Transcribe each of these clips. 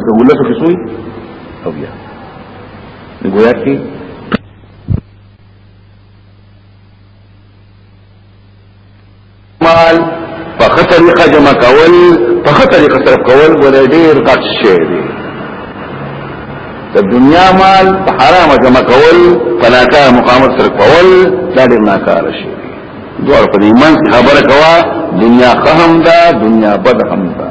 د ولس کې سوی او بیا ګویا کې مال په خطرې جمع کول په خطرې صرف کول ولې ډېر غټ شي دی د دنیا مال په حرام جمع کول په ناکاره مقامت سره کول دا ډېر ناکاره شي دوار په ایمان خبره کوا دنیا خهم دا دنیا بد هم دا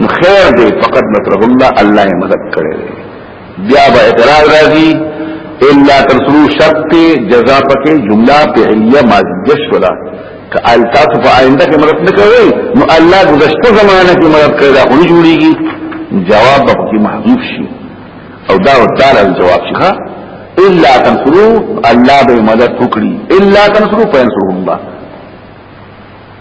نو خیر دی فقط نصره الله الله یې مدد کړی بیا به اعتراض راځي الا تنصرو شرط جزاء پکې جمله فعلیه ماضیه شولا که التاس په آینده کې مدد نه کوي نو الله گذشته زمانه کې مدد کړی دا خو نه جوړیږي جواب به پکې محذوف شي او دا وتعالى الجواب شي ها الا تنصرو الله به مدد وکړي الا تنصرو فینصرو الله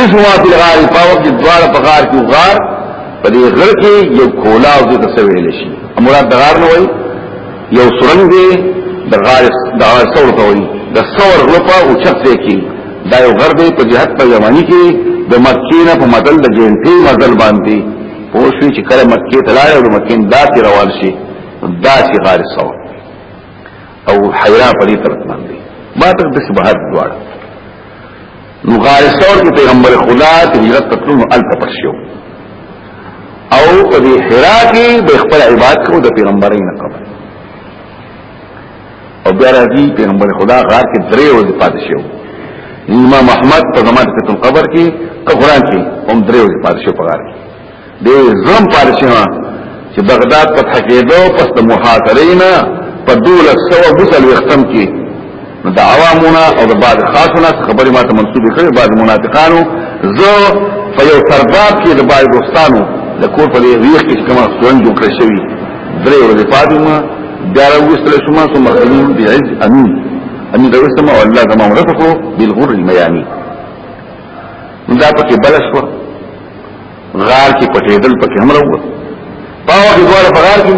اس ما فی الغار پاوک چې دوار په غار کې غار په دې غر کې یو کولا او دې تسویل لشي مراد غار نه وای یو سرنګ دی د غار د غار څور ته وای د څور لپاره او چت دی کې دا یو غر دی په جهت په یمنی کې د مکې نه په مدل د جنتی مدل باندې پوښوي چې کله مکې ته لاړ او مکې داسې روان شي داسې غار څور او حیران په دې طرف باندې ما ته د شبهات دواړه نو غارثور کې پیغمبر خدا ته هجرت تطلون ال تپرشو او په دې حرا کې به خپل عبادت کو د پیغمبرین قبل او بیا راځي پیغمبر خدا غار کې درې ورځې پاتې شو امام احمد په زمانه کې قبر کې قرآن کې هم درې ورځې پاتې شو په غار کې دې زم پارشما چې بغداد په حقیقتو پس د محاصرینا په 1200 مسل وختم کې نو د عوامونه او د بعض خاصونه خبرې ماته منسوب کړي بعض منافقانو زه په یو سرباب کې د بعض دوستانو د کور په دې ویخ کې کومه ستون جوړ کړی شوی درې ورځې پاتې ما بیا راوستل شو ما ثم خدمت بعز امين امين دوستم او الله زما مرتفو بالغر الميامي دا پکې بلش وو غار کې پټېدل پکې هم راووت پاوه کې دواړه په غار کې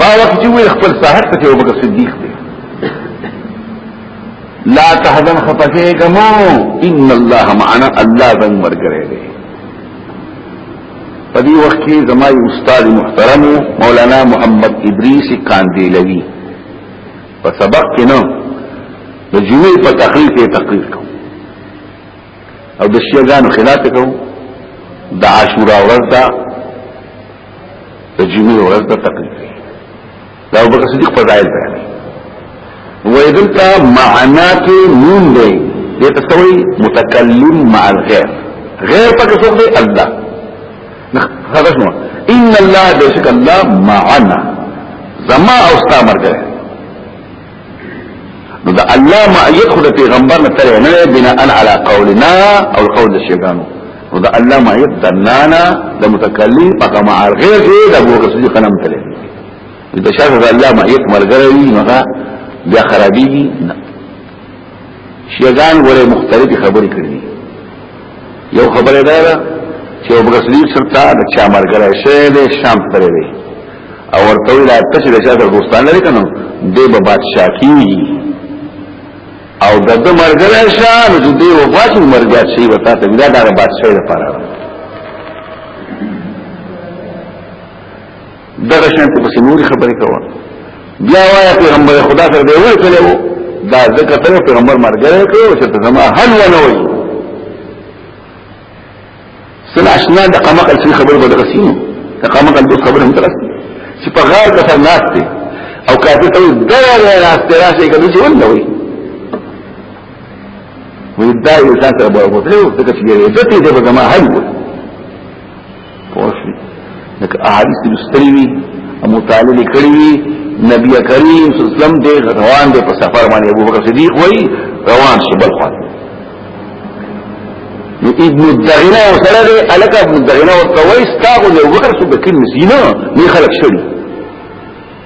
پاوه کې چې وي خپل صاحب ته یو بکر صدیق دی لا تحزن خفکه کمو ان الله معنا الله زنګ مرګره دی په دې وخت کې زمای استاد محترم مولانا محمد ادریس کاندیلوی په سبق کې نو د جمعې په تقریر کې تقریر کوم او د شیعاګانو خلاف کوو د عاشورا ورځ ده د جمعې ورځ ده تقریبا دا ابو بکر صدیق فضائل بیان وې دلته معنا کې نون دی دې تسوي متکلم مع الغير غیر پکې څوک دی الله هغه شنو ان الله بشک الله معنا زما او ستا مرګ نو دا الله ما يدخل پیغمبر نه ترې نه بنا ان على قولنا او قول الشيغانو نو دا الله ما يدنانا د متکلم په ما غیر دې د ابو بکر صدیق نام ترې دا شاته الله ما يد مرګري نه بیا خرابيږي نه شیعگان ورے مختلفی خبری کردی یو خبره دا ده چې ابو بکر صدیق سرتا د چا مرګره شه د شام پرې دی او ورته ویل ته چې د چا د دوستان لري کنه دی به بادشاہ کیږي او د د مرګره شه نو د دی وفات مرګ شي وتا ته دا د بادشاہ لپاره دغه شان ته پس نوري خبرې کوه بیا وایا پیغمبر خدا سره دی وړ کړو دا ذکر ته پیغمبر مرګره کړو چې ته زما حل ونه وي سن اشنا د قمق الفي خبر به درسینو د قمق الفي خبر هم درس چې په غار کې سر ناس دي او کافي ته دا نه ناس دي راشي کوي چې ونه وي وي دا یو تاسو به وګورئ چې دې دې په زما حل وي پوښي لکه احادیث لستری وی او مطالعه کړی وی نبی کریم صلی الله علیه وسلم دې روان دې په سفر باندې ابو بکر صدیق وای روان شو بل خوا نو ابن الدغنا وسره دې الک ابن الدغنا ورته وای استاغو ابو بکر صدیق مسینا نه خلق شړي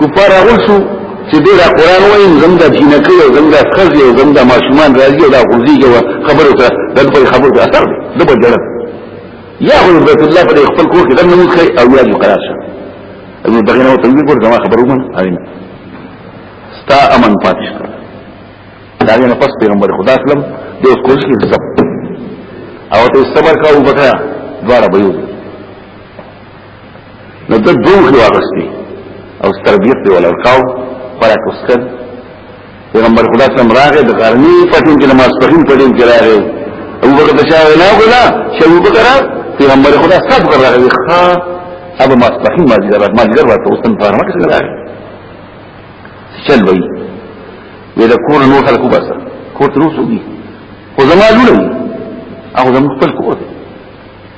کفار اغلسو چې دې دا قران وایي زم دا جنکې او زم دا خزي او زم دا ماشومان راځي او دا غوزي کې خبرو ته د په خبرو ته اثر د په جړه یا هو بیت الله په خپل کور کې دنه مخې او یا مقرار شه ابن بغیر او تنګي کور زما خبرو من اړینه ستا امن پاتش کړ دا نه پس پیغمبر خدا اسلام د اوس کوشش کې سب او ته صبر کا او بکا دواره به یو نو ته دوه کې واغستې او تربیت دی ولا ورکاو خوراک وسکل پیغمبر خدا سم راغې د غرنی پټین کې نماز پخین پټین کې راغې او بکر د شاو نه وکړه چې ابو بکر پیغمبر خدا سب کر راغې ښا ابو ما پخین ما دې رات ما دې رات اوس تم فارمه کې راغې چل وای وې د کور نو خلکو بس کور تر اوسه دي خو زما لولې هغه زموږ خپل کور دی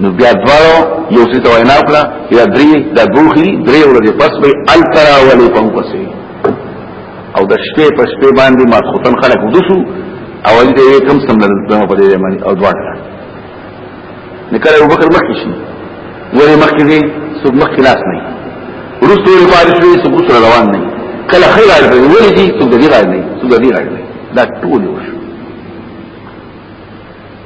نو بیا دوارو یو سی تو اینا کلا یا دری دا دوخی دری ورځې پس به الترا ولی پم پسې او د شپې په شپې باندې ما خوتن خلک ودسو او دې کم سم نه دمه په دې باندې او دوار نکره ابو بکر مخکې شي ولی مخکې دې څوک مخکې لاس نه ورستو یې پارش وی څوک سره روان نه کله خیر راځي ولی دې څوک دې راځي څوک دې راځي دا ټول وشو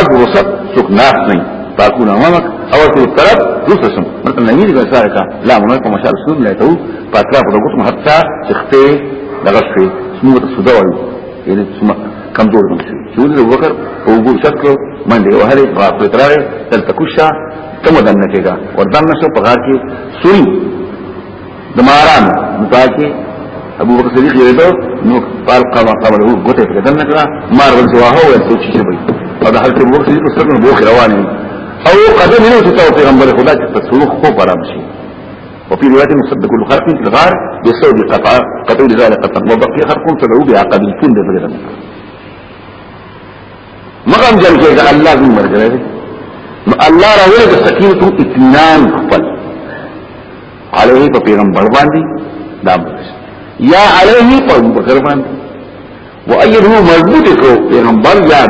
اګ وسط څوک ناس نه پاکونه امامک او ته طرف دوسه سم مثلا نه یې ځای کا لا مونږ کوم شر سم نه ته پاتره په وګتم حتی تخته دغه شي سمو ته سودا وایي یعنی سم کمزور نه شي چې ولې وکړ او وګور شکل باندې وهله غاټه تراره تل تکوشا کوم دنه کېږي وردان نشو په غار کې سوري دماران متاکی ابو بکر صدیق یې ته نو قال قام قبل هو ګوته په دنه کړه مار ول سوا هو څه چې شي او د حضرت ابو بکر صدیق سره بوخ روان او قدم نه ته توفیق پیغمبر خدا چې تصوف خو برام شي وفي رواية مصدق الخلق في الغار بسبب قطع قطع لذلك قطع وبقي خلق تدعو بها قد الكند بغير مقام جل كيدا الله من مرجع الله راوله السكينة اطمینان خپل علیه په پیغمبر باندې دا یا علیه په پیغمبر باندې وایده مضبوط کو پیغمبر یا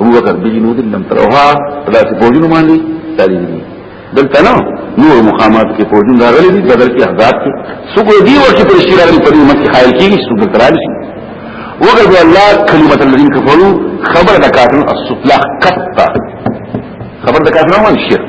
ابو بکر بجنود لم تروها دا چې فوجونو باندې تعلیم دي دلته نو نور مقامات کې فوجون راغلي دي بدل کې احزاب کې څوک دی ورته پر شیرا دی په دې مکه خایل کېږي څوک ترال شي وګد الله کلمت الذين كفروا خبر د کافرون السفلى قطع خبر د کافرون شرک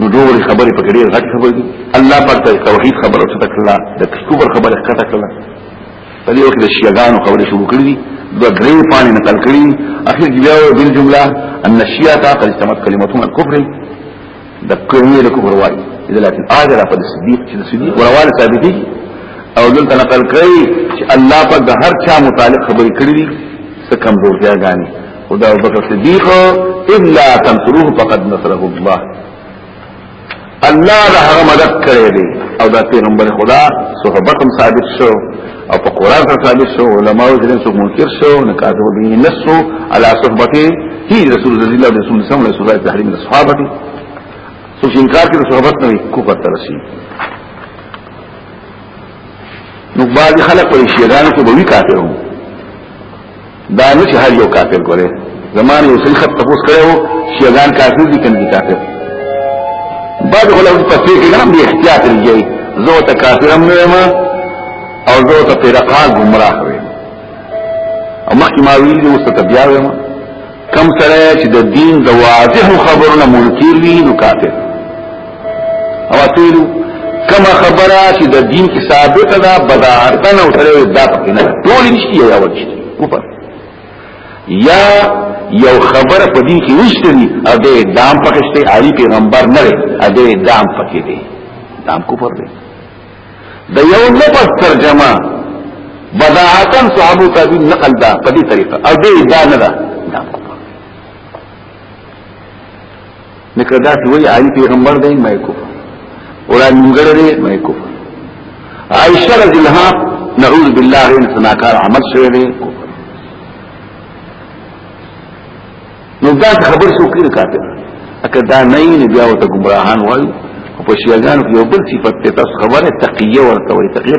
نو ډوري خبرې په ډېر غټ خبرې دي الله پاک ته توحید خبره څه تکلا د کبر خبره کټه کړه په دې وخت د شیعاګانو خبرې شروع کړې دي د درې پانی نقل کړې اخر کې بیا بل جمله ان الشیعه قد استمت کلمتهم الكفر د کلمې د کفر وایي اذا لكن اجر په صدیق چې صدیق ورواله ثابتي او دلته نقل کړی چې الله پاک د هر چا متعلق خبرې کړې دي څه کمزورتیا غاني خدا ابو بکر صدیق الا تنصروه فقد نصره الله الله له هغه مدد کړی دی او دا پیغمبر خدا صحبت هم ثابت شو او په قران سره ثابت شو علماء ځین څوک منکر شو نه کاته به نسو على صحبته هي رسول الله صلی الله علیه وسلم سره رسول الله تحریم الصحابه څوک انکار کوي صحبت نه کوفر ترسي نو بعض خلک په شیطان کې به وی کافرو دا نه چې هر یو کافر کوله زمانه یو څه خط تفوس کړو چې ځان کافر دي کنه کافر بعد علماء په فقہ کې هم احتیاط لري زه ته کافر هم نه ما او زه ته فرقه گمراه وي اما کماوی دې مستتبیا وي ما کم سره چې د دین د واضح خبرونه منکر وي نو کافر او تیرو کما خبره چې د دین کې ثابت ده بدعتن او سره دا پکې نه ټول نشي یا ورشي کوپر یا یو خبر په دین کې نشته دي او د دام پکشته علی پیغمبر نه لري ا د دام پکې دي دام کوپر دی د یو لفظ ترجمه بدعتن صحابو تابعین نقل دا په دې طریقه او دې دا نه ده نکړه دا چې وایي علي پیغمبر دی مې کوفر ولا منګړه دی مې کوفر عائشه رضی الله نعوذ بالله غیر سناکار عمل شوی دی کوفر نو دا خبر څوک نه کاته اکه دا نه نه بیا وته گمراهان وایو په شیعاګانو کې یو بل صفت ته تاسو خبره تقیه ورته وي تقیه